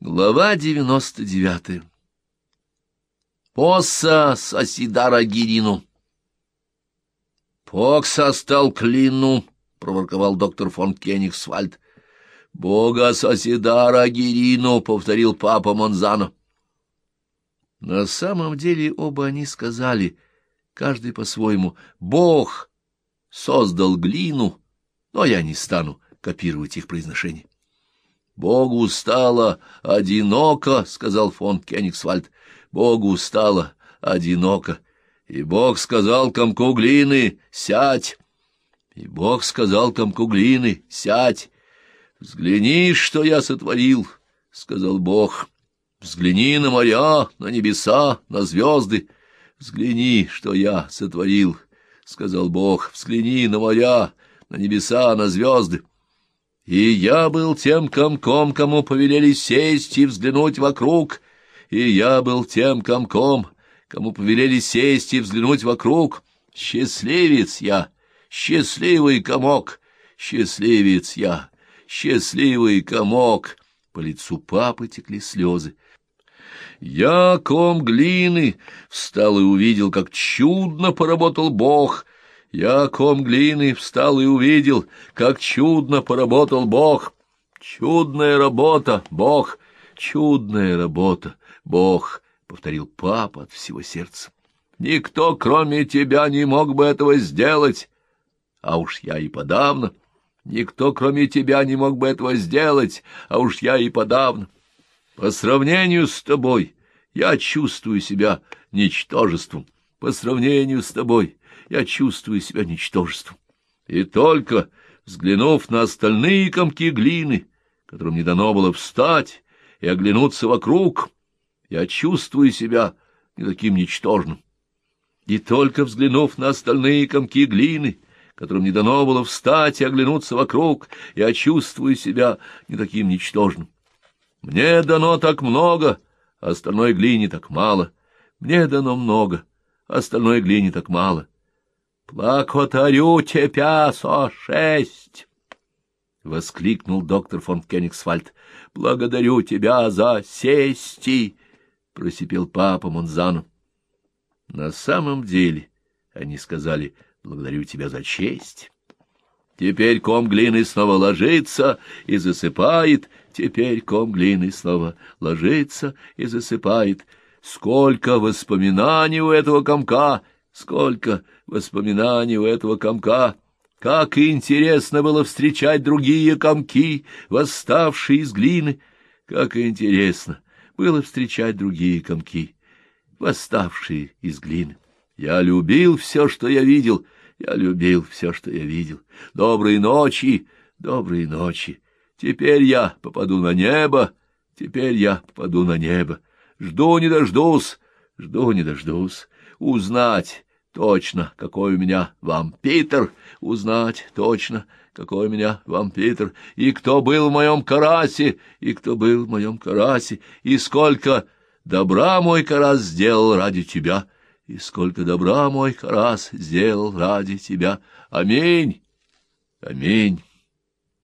Глава девяносто девятая Поса Сосидара Гирину «Покса стал клину», — проворковал доктор фон Кенигсвальд. «Бога Сосидара Гирину», — повторил папа Монзано. На самом деле оба они сказали, каждый по-своему, «Бог создал глину», но я не стану копировать их произношение. «Богу стало одиноко», — сказал фон Кенигсвальд. «Богу стало одиноко». И Бог сказал комку глины «Сядь!» И Бог сказал комку глины «Сядь!» «Взгляни, что я сотворил!» — сказал Бог. «Взгляни на моря, на небеса, на звезды. Взгляни, что я сотворил!» — сказал Бог. «Взгляни на моря, на небеса, на звезды». И я был тем комком, кому повелели сесть и взглянуть вокруг, и я был тем комком, кому повелели сесть и взглянуть вокруг. Счастливец я, счастливый комок, счастливец я, счастливый комок. По лицу папы текли слезы. Я, ком глины, встал и увидел, как чудно поработал Бог — я, ком глины, встал и увидел, как чудно поработал Бог. Чудная работа, Бог, чудная работа, Бог, — повторил папа от всего сердца. Никто, кроме тебя, не мог бы этого сделать. А уж я и подавно. Никто, кроме тебя, не мог бы этого сделать, а уж я и подавно. По сравнению с тобой я чувствую себя ничтожеством. По сравнению с тобой я чувствую себя ничтожеством. И только, взглянув на остальные комки глины, которым не дано было встать и оглянуться вокруг, я чувствую себя не таким ничтожным. И только взглянув на остальные комки глины, которым не дано было встать и оглянуться вокруг, я чувствую себя не таким ничтожным. Мне дано так много, а остальной глине так мало. Мне дано много, остальной глине так мало. «Плакотарю тебя, со-шесть!» — воскликнул доктор фон Кенигсвальд. «Благодарю тебя за сести!» — просипел папа Монзану. На самом деле они сказали «благодарю тебя за честь». Теперь ком глины снова ложится и засыпает, теперь ком глины снова ложится и засыпает. Сколько воспоминаний у этого комка! Сколько воспоминаний у этого комка! Как интересно было встречать другие комки, восставшие из глины! Как интересно было встречать другие комки, восставшие из глины! Я любил все, что я видел, я любил все, что я видел. Доброй ночи, доброй ночи! Теперь я попаду на небо, теперь я попаду на небо. Жду не дождусь, жду не дождусь. Узнать, точно, какой у меня вампитер, узнать точно, какой у меня вампитер, и кто был в моем карасе, и кто был в моем карасе, и сколько добра мой карас сделал ради тебя, и сколько добра мой карас сделал ради тебя. Аминь, аминь.